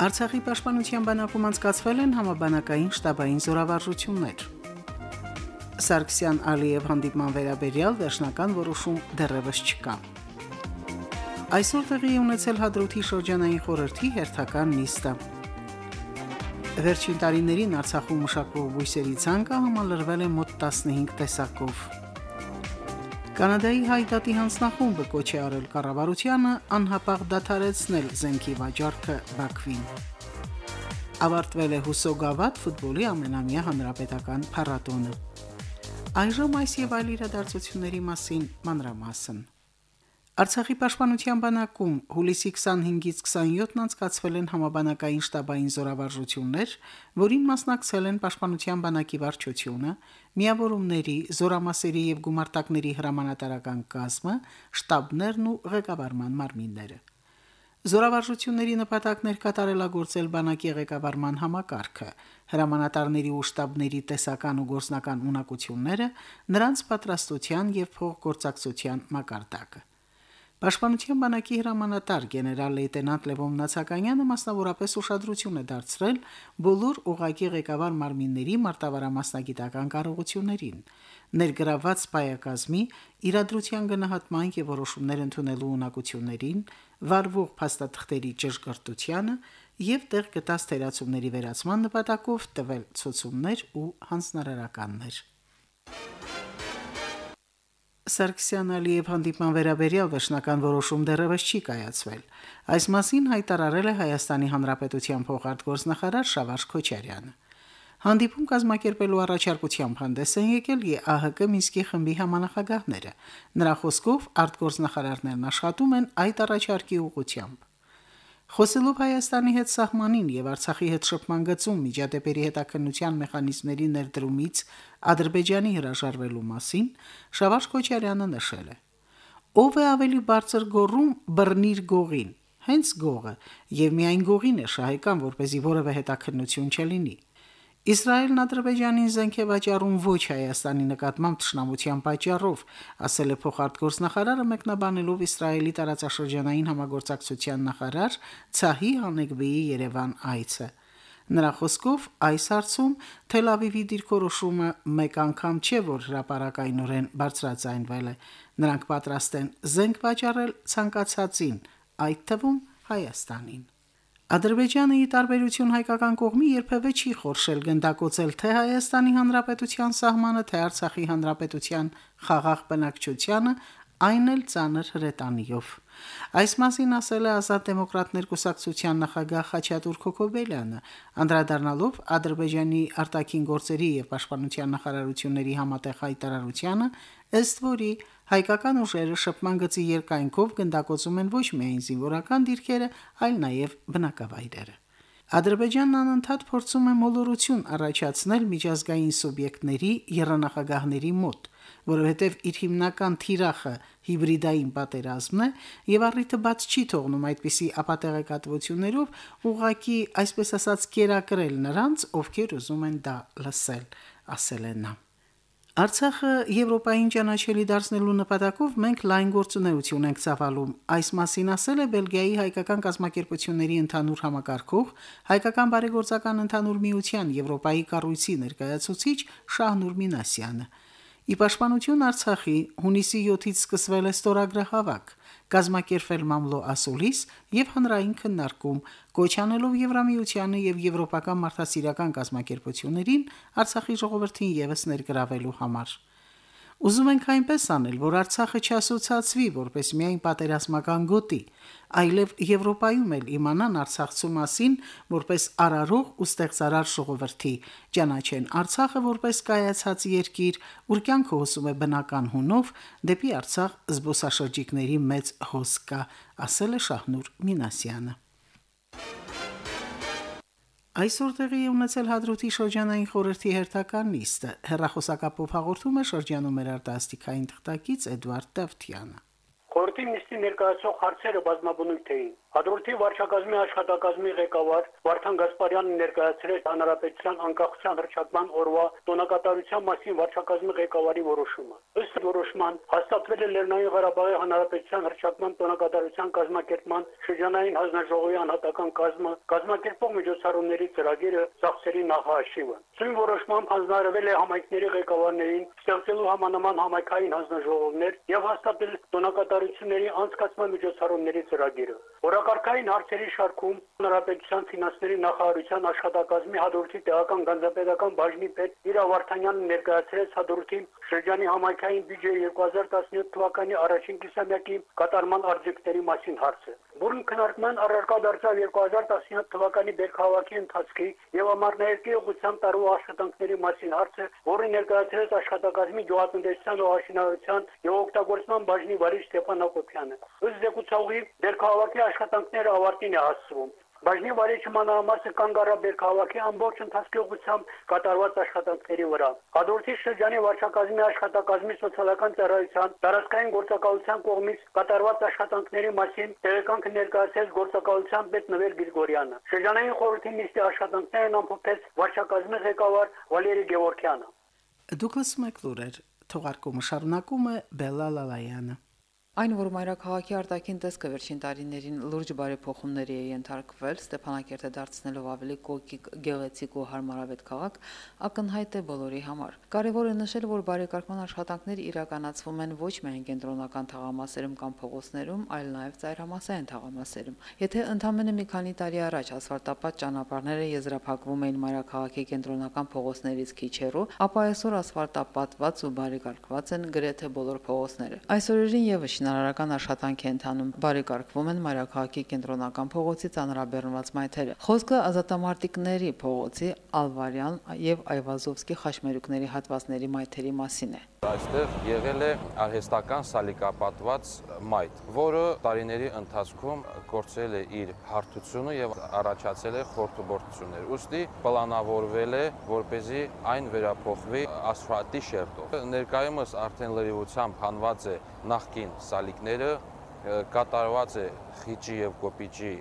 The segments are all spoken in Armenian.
Արցախի պաշտպանության բանակում անցկացվել են համաբանակային շտաբային զորավարժություններ։ Սարգսյան Ալիև հանդիպման վերաբերյալ վերջնական որոշում դեռևս չկա։ Այսօր տեղի ունեցել հադրութի շրջանային խորհրդի հերթական նիստը։ Վերջին տարիներին Արցախում մշակվող բույսերի ցանկը համալրվել է մոտ 15 տեսակով։ Կանադայի հայտատի հանձնախումբը կոչ է արել կառավարությանը անհապաղ դադարեցնել զենքի վաճառքը Բաքվին։ Ավարտվել է Հուսոգավատ ֆուտբոլի ամենամյա հանրապետական փառատոնը։ Այժմ այս եւ այլ իրադարձությունների մասին մանրամասն։ Արցախի պաշտպանության բանակում հուլիսի 25-ից 27-ն անցկացվել են համաբանակային շտաբային զորավարժություններ, որին մասնակցել են պաշտպանության բանակի վարչությունը, միավորումների, զորամասերի եւ գումարտակների հրամանատարական կազմը, շտաբներն ու ղեկավարման մարմինները։ Զորավարժությունների նպատակներ կատարելագործել բանակի ղեկավարման համակարգը, հրամանատարների ու շտաբների տեսական ու գործնական ունակությունները, նրանց պատրաստության եւ փոխգործակցության մակարդակը։ Պաշտպանության բանակի հրամանատար գեներալ լեյտենանտ Լևոն Նացականյանը մասնավորապես ուշադրություն է դարձրել բոլոր ուղակի ղեկավար մարմինների մարտավարամասնագիտական կարողություններին, ներգրաված պայակազմի իրադրության գնահատման եւ որոշումներ ընդունելու ունակություններին, վարվող փաստաթղթերի ճշգրտությանը եւ տեղ գտած թերացումների վերացման նպատակով տվել ցուցումներ ու հանձնարարականներ։ Սարգսյան Ալիև հանդիպման վերաբերյալ վերջնական որոշում դեռևս չի կայացվել։ Այս մասին հայտարարել է Հայաստանի Հանրապետության փոխարտգործնախարար Շավարժ Քոչարյանը։ Հանդիպում կազմակերպելու առաջարկությամբ հանդես են եկել ԵԱՀԿ Մինսկի խմբի համանախագահները։ Նրա խոսքով արտգործնախարարներն աշխատում են այդ առաջարկի ուղղությամբ։ Խոսելով Հայաստանի հետ սահմանին եւ Արցախի հետ շփման գծում միջադեպերի հետաքննության մեխանիզմների ներդրումից Ադրբեջանի հրաժարվելու մասին, Շավարժ Քոչարյանը նշել է. Ով է ավելի բարձր գոռում բռնիր գողին։ Հենց գողը եւ միայն գողին է շահեկան, որ เป զի որևէ հետաքննություն չլինի։ Իսրայելն Ադրբեջանին զենք է վաճառում ոչ Հայաստանի նկատմամբ ճշնամության պատճառով, ասել է փոխարտգործնախարարը մեկնաբանելով Իսրայելի տարածաշրջանային համագործակցության նախարար Ցահի Հանեգբեի Երևան այցը։ Նրա խոսքով այս հարցում Թել Ավիվի դիրքորոշումը մեկ անգամ չէ, որ հրաապարակայնորեն բարձրաձայնվել է։ Նրանք պատրաստ են զենք վաճառել ցանկացածին, այդ թվում Հայաստանին։ Ադրբեջանը՝ ի տարբերություն հայկական կողմի, երբևէ չի խորշել գնդակոծել թե Հայաստանի Հանրապետության սահմանը, թե Արցախի Հանրապետության խաղաղ բնակչությանը, այն էլ ծանր հրետանիով։ Այս մասին ասել է Ազատ դեմոկրատներ կուսակցության նախագահ Խաչատուր Քոքոբելյանը, անդրադառնալով Ադրբեջանի արտաքին գործերի եւ պաշտպանության նախարարությունների համատեղ հայտարարությանը, ըստ որի Հայկական ուժերը շփման գծի երկայնքով գնդակոծում են ոչ միայն զինվորական դիրքերը, այլ նաև բնակավայրերը։ Ադրբեջանն անընդհատ փորձում է մոլորություն առաջացնել միջազգային սուբյեկտների երանախագահների մոտ, որովհետև իր հիմնական թիրախը հիբրիդային պատերազմն է եւ առիթը բաց չի թողնում այդպիսի ապատեղեկատվություններով ուղակի, այսպես ասած, կերակրել նրանց, ովքեր ուզում են դա լսել, ասել է նա. Արցախը Եվրոպային ճանաչելի դարձնելու նպատակով մենք լայն գործունեություն ենք ցավալում։ Այս մասին ասել է Բելգիայի հայկական կազմակերպությունների ընդհանուր համակարգող հայկական բարեգործական ընդհանուր միության Եվրոպայի կառույցի ներկայացուցիչ Շահնուր Մինասյանը։ Ի պաշտպանություն Արցախի հունիսի 7-ից սկսվել է ստորագրահավաք, կազմակերպել մամլո ասուլիս եւ հանրային քննարկում, կոչանելով Եվրամիությանը եւ եվրոպական մարդասիրական կազմակերպություններին Արցախի ժողովրդին եւս ներգրավելու համար։ Ուզում ենք այնպես անել, որ Արցախը չասոցացվի որպես միայն պատերազմական գոտի, այլև Եվրոպայում էլ իմանան Արցախցու մասին որպես արարող ու ստեղծարար ժողովրդի, ճանաչեն Արցախը որպես կայացած երկիր, ուր կյանքը հոսում է բնական հունով, դեպի Արցախ զբոսաշրջիկների մեծ հոսք կա, ասել է Շահնուր Մինասյանը։ Այսօր տեղի ունեցել Հադրութի շրջանային խորհրդի հերթական նիստը։ Հերրախոսակապով հաղորդում է շրջանում մեր արտասթիկային թղթակից Էդվարդ Տավթյանը։ Խորհրդի նիստի ներկայացող հարցերը բազմաբնույթ էին։ Հադրութի վարչակազմի աշխատակազմի ղեկավար Վարդան Գասպարյանը ներկայացրեց հանրապետության անկախության հռչակման օրվա տոնակատարության մասին վարչակազմի ղեկավարի որոշումը։ Ըստ որոշման հաստատվել է Լեռնային Ղարաբաղի հանրապետության հռչակման տոնակատարության կազմակերպման շրջանային հանձնաժողովի անհատական կազմը, կազմակերպող միջոցառումների ծրագիրը, ծախսերի նախահաշիվը։ Սույն որոշմամբ հանձնարարվել է համայնքների ղեկավարներին ստեղծելու համանման համայնքային հանձնաժողովներ եւ հաստատել տոնակատարությունների անցկացման միջոցառումների ծրագիրը։ Օրակարգային հարցերի շարքում Հանրապետության ֆինանսների նախարարության աշխատակազմի հաջորդի տեղական գանձապետական բաժնի պետ Իրա Վարդանյանը ներկայացրեց հաջորդի շրջանի համայնքային բյուջեի 2017 թվականի առաջին կիսամյակի կատարման արձիկների մասին հարցը։ Որն քննարկման առարկա դարձավ 2017 թվականի բերքահավաքի ընթացքի եւ ամառներկի ուղղությամբ տարու աշխատանքների մասին հարցը, որը ներկայացրեց աշխատակազմի գյուղատնտեսության ու աշինարարության եւ օգտագործման բաժնի վարիչ Ստեփան Հակոբյանը։ Ըստ զեկուցողի բերքահավաքի աշխատանքները ավարտին է հասցվում։ Բաժնի վարիչը մանրամասը կանգ առաբեր քաղաքի ամբողջ ընթացքի ուղղությամբ կատարված աշխատանքների վրա։ Հադրութի շրջանի վարչակազմի աշխատակազմի սոցիալական ծառայության տարածքային գործակալության կողմից կատարված աշխատանքների մասին տեղեկանք ներկայացրեց գործակալության պետ Նվեր Գրիգորյանը։ Շրջանային խորհրդի նիստի աշխատանքներն ամփոփեց վարչակազմի ղեկավար Վալերի Գևորքյանը։ Դուք լսում եք լուրեր։ Թողարկումը շարունակում է Բելլա Լալայանը։ Այն, որ մայրաքաղաքի արտաքին տեսքը վերջին տարիներին լուրջ բարեփոխումների է ենթարկվել, Ստեփանակերտը դարձնելով ավելի կոկիկ, գեղեցիկ ու հարմարավետ քաղաք, ակնհայտ է բոլորի համար։ Կարևոր է նշել, որ բարեկարգման աշխատանքները իրականացվում են ոչ միայն կենտրոնական թաղամասերում կամ փողոցներում, այլ նաև ծայրամասային թաղամասերում։ Եթե ընդամենը մի քանի տարի առաջ ասֆալտապատ ճանապարհները եզրափակվում էին մայրաքաղաքի կենտրոնական փողոցներից քիչ հեռու, ապա այսօր ասֆալտապատված ու բարեկարգված են գրեթե բոլոր փողոցները։ Այսօրերին եւս շինարարական աշխատանք է ընթանում։ Բարեկարգվում են Մարաքաղաքի կենտրոնական փողոցի ծանրաբեռնված մայթերը։ Խոսքը ազատամարտիկների փողոցի Ալվարյան եւ Այվազովսկի խաչմերուկների հատվածների մայթերի մասին է։ Այստեղ եղել է արհեստական սալիկապատված մայթ, որը տարիների ընթացքում կորցրել է իր հարթությունը եւ առաջացել է խորտուբորտություններ։ Ոստի պլանավորվել է, որ เป զի այն վերափոխվի ասֆալտի շերտով։ Ներկայումս արդեն լրիվությամբ հանված է նախկին սալիկները, կատարված է խիճի եւ կոպիճի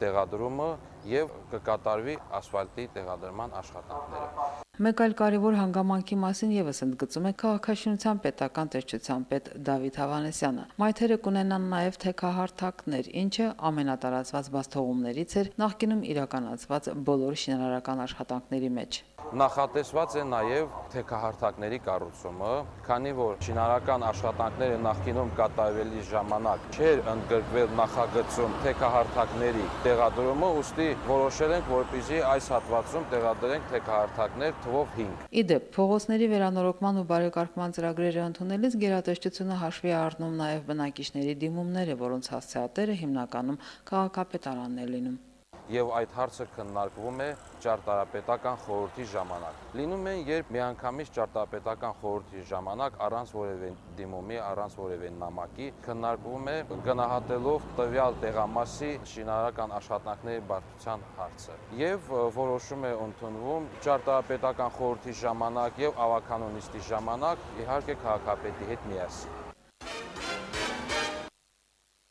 տեղադրումը եւ կկատարվի ասֆալտի տեղադրման աշխատանքները։ Մեկ այլ կարևոր հանգամանքի մասին եւս ընդգծում է քաղաքաշինության պետական տեսչության պետ Դավիթ Հավանեսյանը։ Մայթերը կունենան նաեւ թեկահարթակներ, ինչը ամենատարածված բաստողումներից էր նախկինում իրականացված բոլոր շինարարական աշխատանքների մեջ նախատեսված է նաև թեկահարթակների կառուցումը, քանի որ շինարական աշխատանքները նախկինում կատարվելի ժամանակ չէր ընդգրկվել նախագծում թեկահարթակների տեղադրումը, ուստի որոշել ենք, որպեսզի այս հատվածում տեղադրենք թեկահարթակներ թվով 5։ Իդեպ, փողոցների վերանորոգման ու բարեկարգման ծրագրերը ընդունելիս գերատեսչությունը հաշվի առնում նաև բնակիչների դիմումները, որոնց հասցեատերը հիմնականում քաղաքապետարանն է լինում եւ այդ հարցը քննարկվում է ճարտարապետական խորհրդի ժամանակ։ Լինում է, երբ միանգամից ճարտարապետական խորհրդի ժամանակ առանց որևէ դիմումի, առանց որևէ նամակի քննարկվում է գնահատելով տվյալ տեղամասի շինարարական աշխատանքների բարդության հարցը։ Եվ որոշում է ընդունվում ճարտարապետական խորհրդի ժամանակ եւ ավականոնիստի ժամանակ իհարկե քաղաքապետի հետ միասին։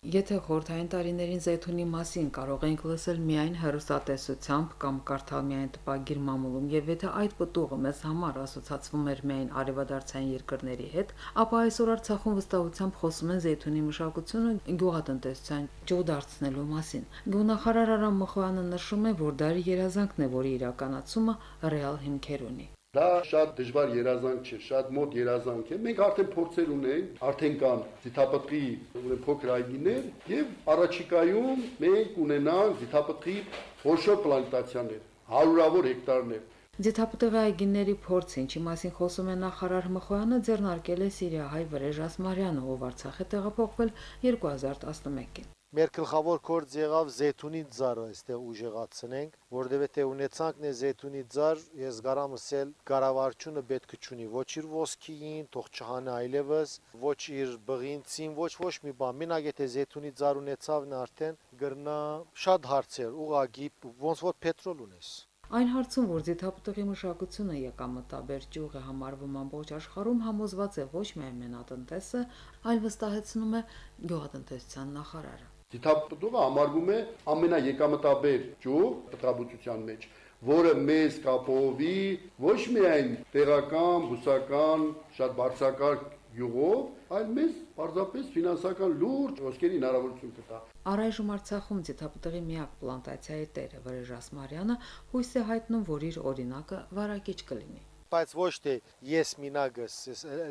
Եթե խորթային տարիներին զեյթունի մասին կարող ենք լսել միայն հերոստատեսությամբ կամ կարդալ միայն տպագիր մամուլում եւ եթե այդ պտուղը մեզ համար ասոցացվում էր միայն արևադարձային երկրների հետ, ապա այսօր Արցախում վստահությամբ խոսում են զեյթունի մշակությունը գյուղատնտեսության ջո դարձնելու մասին։ Գյուղնախարար Արամ Մխոյանը նշում է, որ դա երազանքն է, որի իրականացումը ռեալ հիմքեր ունի։ Դա շատ դժվար երազանք չէ, շատ մոտ երազանք է։ Մենք արդեն փորձեր ունենք, արդեն կան ձիթապտղի ուրեմն փոքր այգիներ եւ առաջիկայում մենք ունենանք ձիթապտղի խոշոր պլանտացիաներ, հարյուրավոր հեկտարներ։ Ձիթապտղի այգիների փորձ, ինչի մասին խոսում է նախարար Մխոյանը, ձեռնարկել է Սիրիահայ Վրեժ Ասմարյանը, ով Արցախ է տեղափոխվել 2011-ին։ Մեր գլխավոր կորձ եղավ զեյթունի ձարը այստեղ ուժեղացնենք, որովհետև եթե ունեցանքն է զեյթունի ձար, ես գարամ ասել կառավարությունը պետք չունի ոչ իր ոսկիին, թող չհանա այլևս, ոչ իր բղինցին, ոչ ոչ մի բան։ Մենակ եթե զեյթունի ձար ունեցավն արդեն գրնա շատ հարցեր ուղագի ոնց որ պետրոլ ունես Այն հարցում, որ ձիթապտղի մշակությունը եկամտաբեր ճյուղ է համարվում ամբողջ աշխարհում, համոզված է ոչ միայն մենատնտեսը, այլ վստահեցնում է գյուղատնտեսության նախարարը։ Ձիթապտուղը համարվում է ամենաեկամտաբեր ճյուղ տղաբուծության մեջ, որը մեզ կապովի ոչ միայն տեղական, բուսական, շատ բարձրակարգ յուղով, այլ մեզ պարզապես ֆինանսական լուրջ ոսկերի հնարավորություն կտա։ Առայժմ Արցախում ձիթապտղի միակ պլանտացիայի տերը Վրեժ Ասմարյանը հույս է հայտնում, որ իր օրինակը վարակիչ կլինի բայց ոչ թե ես մինագս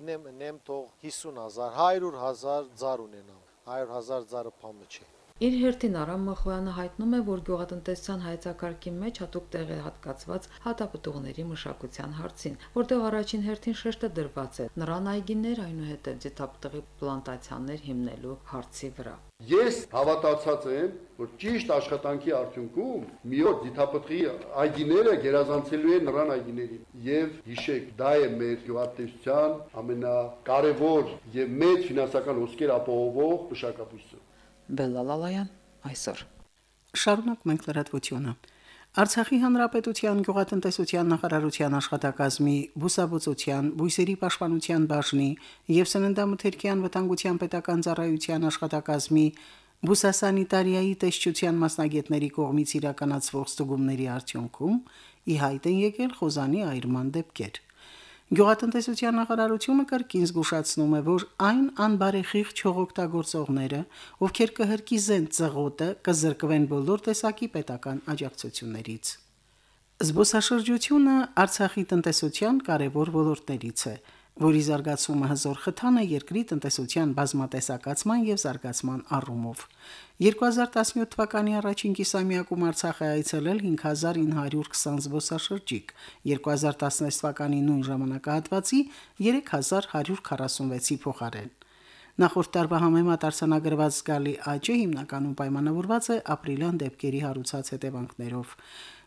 նեմ նեմ թող 50000 100000 ծար ունենամ 100000 ծարը փամը չէ Իր հերթին Արամ Մախոյանը հայտնում է, որ գյուղատնտեսության հայեցակարգի մեջ հատուկ տեղ է հատկացված հատապտուղների մշակության հարցին, որտեղ առաջին հերթին շեշտը դրված է նրան այգիներ այնուհետև ձիթապտղի պլանտացիաներ հիմնելու հարցի վրա։ Ես հավատացած եմ, որ ճիշտ աշխատանքի արդյունքում մի օր դիթապտղի այգիները գերազանցելու են նրան այգիներին։ Եվ հիշեք, դա է մեր գյուղատնտեսության ամենակարևոր եւ մեծ ֆինանսական ոսկեր ապահովող մշակաբույսը։ Բելլալալայան այսօր։ Շարունակում ենք լրատվությունը։ Արցախի հանրապետության գյուղատնտեսության նախարարության աշխատակազմի բուսաբուծության, բույսերի պաշտպանության բաժնի եւ սննդամթերքյան վտանգության պետական ծառայության աշխատակազմի բուսասանիտարիայի տեսչության մասնագետների կողմից իրականացվող ստուգումների արդյունքում ի հայտ են եկել խոզանի այրման դեպքեր։ Գյուղատնտեսության նախարարությունը կրկին զգուշացնում է, որ այն անբարեխիղ չողոկտագործողները, ովքեր կհրկիզեն ծղոտը, կզրկվեն բոլոր տեսակի պետական աջակցություններից։ Զբոսաշրջությունը Արցախի տնտեսության կարևոր ոլորտներից է որի զարգացումը հզոր խթան է երկրի տնտեսության բազմատեսակացման եւ զարգացման առումով։ 2017 թվականի առաջին կիսամյակում Արցախ է այցելել 5920 զբոսաշրջիկ, 2016 թվականի նույն ժամանակահատվածի 3146-ի փոխարեն։ Նախորդ տարվա համեմատ արձանագրված զգալի աճը հիմնականում պայմանավորված է ապրիլյան դեպքերի հարուցած հետևանքներով։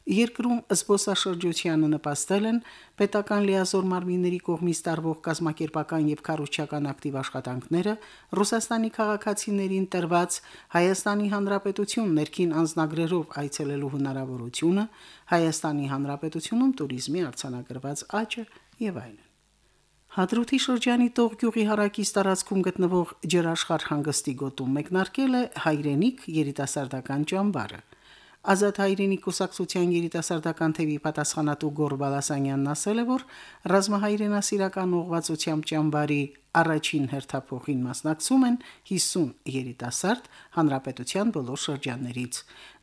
Երկրում զբոսաշրջությանը նպաստել են պետական լիազոր մարմինների կողմից տարվող կազմակերպական եւ քարոզչական ակտիվ աշխատանքները, Ռուսաստանի քաղաքացիներին տրված Հայաստանի Հանրապետություն ներքին անձնագրերով այցելելու հնարավորությունը, Հայաստանի Հանրապետությունում туриզմի արձանագրված աճը եւ այլն։ Հադրութի շրջանի Տողյուղի հարակից տարածքում գտնվող Ջրաշխար հանգստի գոտում մեկնարկել է հայրենիք երիտասարդական ճամբարը։ Ազատ հայրենի կուսակցության երիտասարդական թևի պատասխանատու Գոր Բալասանյանն ասել է, որ ռազմահայրենասիրական ուղղվածությամբ ճամբարի առաջին հերթափոխին մասնակցում են 50 երիտասարդ հանրապետության բոլոր շրջաններից։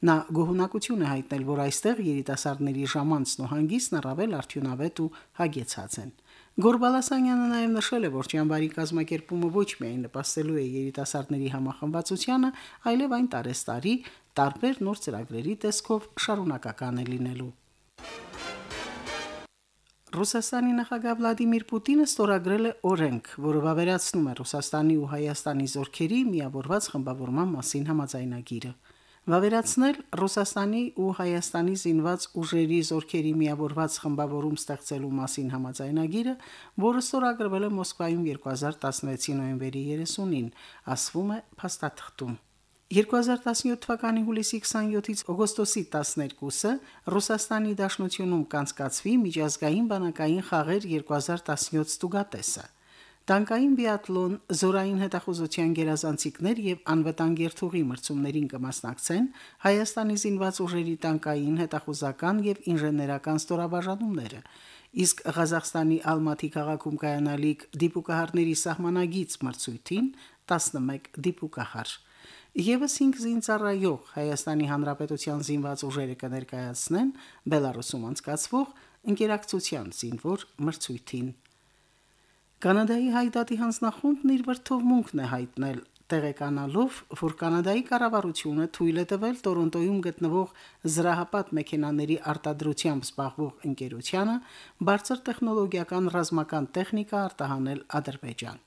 Նա գոհունակություն է հայտնել, որ այստեղ երիտասարդների ժամանցն ու հանգիստն առավել արդյունավետ ու հագեցած են։ Գորբալասանյանը նաև նշել է, որ ճամբարի կազմակերպումը ոչ միայն նպաստելու է երիտասարդների համախմբվածությանը, այլև այն տարեստարի տարբեր նոր ծրագրերի տեսքով շարունակական է լինելու։ Ռուսաստանի նախագահ Վլադիմիր Պուտինը ստորագրել է օրենք, որը վավերացնում է Ռուսաստանի ու Հայաստանի զորքերի միավորված խմբավորման մասին համաձայնագիրը։ Վավերացնել Ռուսաստանի ու Հայաստանի զինված ուժերի զորքերի միավորված խմբավորում ստեղծելու մասին համաձայնագիրը, որը ստորագրվել է Մոսկվայում 2016-ի նոյեմբերի 30-ին, ասվում է փաստաթղթում։ 2017 թվականի հուլիսի 27-ից օգոստոսի 12-ը Ռուսաստանի Դաշնությունում կանցկացվի միջազգային բանակային խաղեր 2017 ստուգատեսը։ Տանկային բիատլոն, զորային հետախուզության գերազանցիկներ եւ անվտանգ երթուղի մրցումներին կմասնակցեն Հայաստանի զինված ուժերի տանկային, հետախուզական եւ ինժեներական ստորաբաժանումները, իսկ Ղազախստանի Ալմատի քաղաքում կայանալիք դիպուկահարների սահմանագից մրցույթին 11 դիպուկահար Եվս 5 զինծառայող Հայաստանի Հանրապետության զինված ուժերը կներկայացնեն Բելարուսում անցկացվող ընկերակցության զինվոր մրցույթին։ Կանադայի հայդատի հանձնախումբն իր վրթովմունքն է հայտնել տեղեկանալով, որ Կանադայի կառավարությունը թույլ է տվել Տորոնտոյում գտնվող զրահապատ մեքենաների արտադրությամբ զբաղվող ընկերությանը բարձր տեխնոլոգիական ռազմական տեխնիկա արտահանել Ադրբեջան։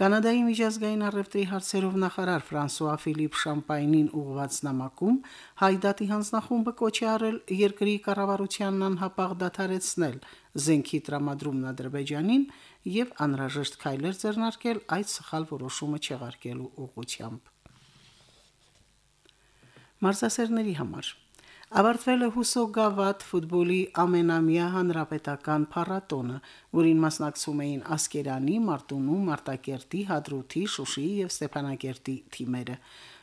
Կանադայի միջազգային առևտրի հարցերով նախարար Ֆրանսուଆ Ֆիլիպ Շամպայնին ուղված նամակում հայդատի հանձնախումբը կոչ է արել երկրի կառավարությանն անհապաղ դադարեցնել զենքի տրամադրումն Ադրբեջանին եւ անհրաժեշտ քայլեր ձեռնարկել այդ սխալ որոշումը չեղարկելու ուղղությամբ։ մարզասերների համար։ Ավարտվել է Հուսո Գավաթ ֆուտբոլի ամենամյա հանրապետական փառատոնը, որին մասնակցում էին Ասկերանի, Մարտունու, Մարտակերտի, Հադրութի, Շուշիի եւ Ստեփանակերտի թիմերը։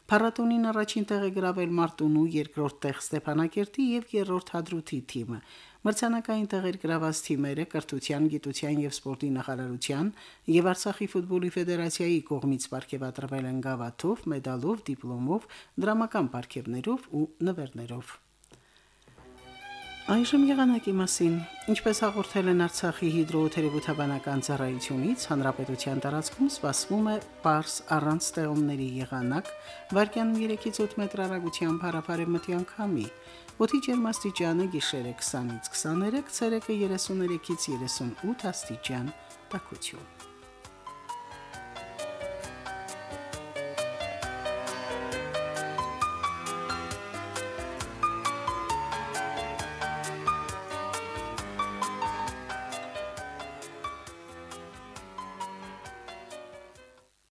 Փառատոնին առաջին տեղ է գրավել Մարտունու, երկրորդ տեղ Ստեփանակերտի եւ երրորդ Հադրութի թիմը։ Մրցանակային տեղեր գրաված թիմերը կրթության, գիտության եւ սպորտի նախարարության եւ Արցախի ֆուտբոլի ֆեդերացիայի կողմից ապարգևատրվել են գավաթով, մեդալով, դիպլոմով, դրամական ապարգևներով ու նվերներով։ Այժմ եղանակի մասին։ Ինչպես հաղորդել են Արցախի հիդրոթերապևտաբանական ծառայությունից, հանրապետության տարածքում սպասվում է պարս առանց ստեղումների եղանակ, վարկյանում 3-ից 8 մետր հեռագությամբ հարաբարեմտյան քամի։ Օդի ջերմաստիճանը գիշերը 20-ից 23, ցերեկը 33-ից 38 աստիճան։ Տակություն։